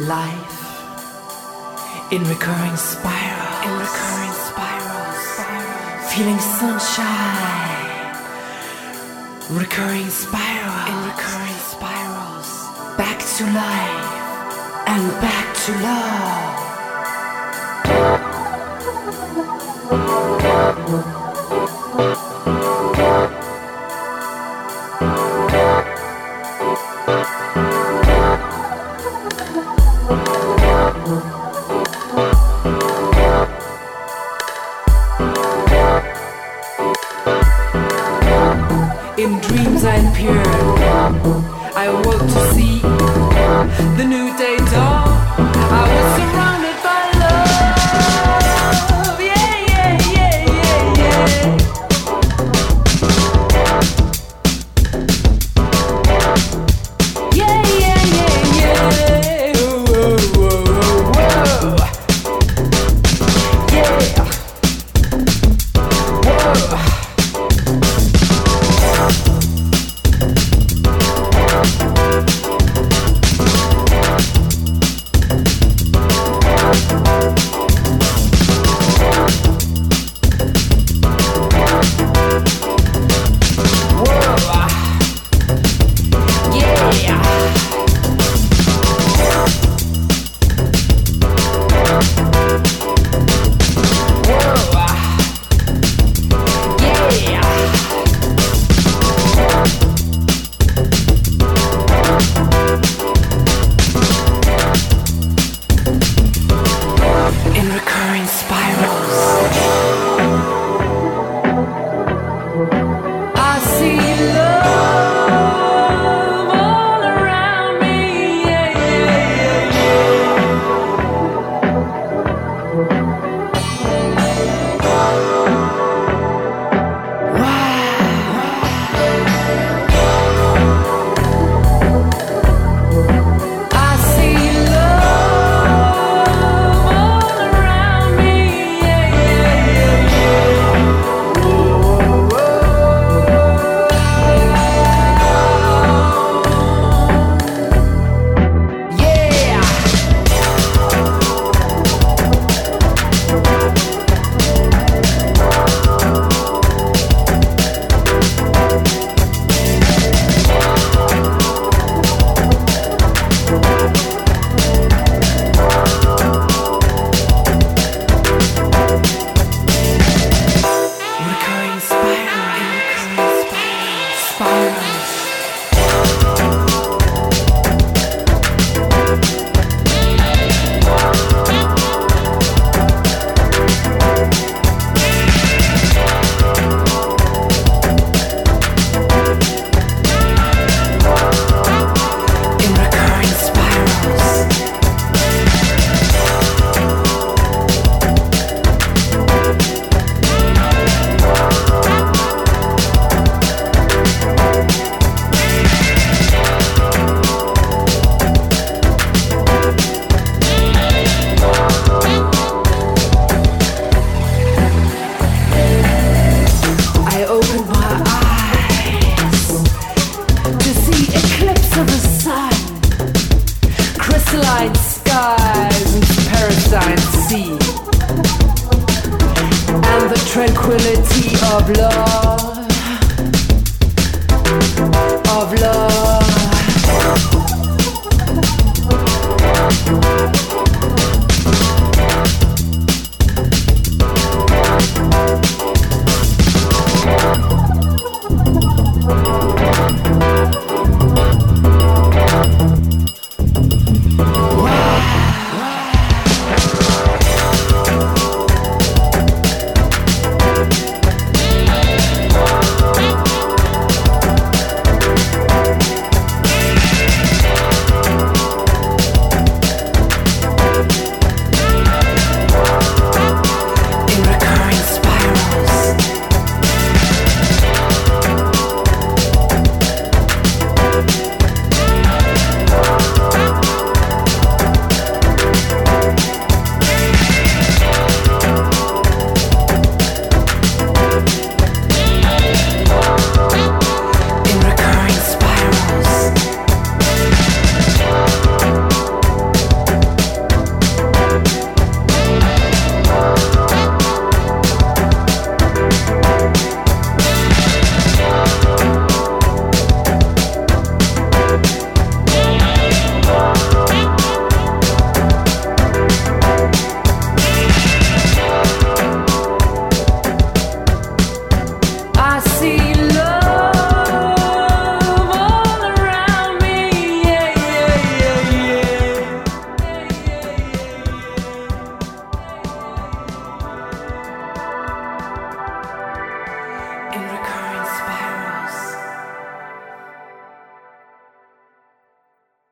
Life in recurring spirals. In recurring spirals. spirals. Feeling sunshine. Recurring spirals. In recurring spirals. Back to life and back to love. In dreams I'm pure. I awoke to see skies sea, and the tranquility of love.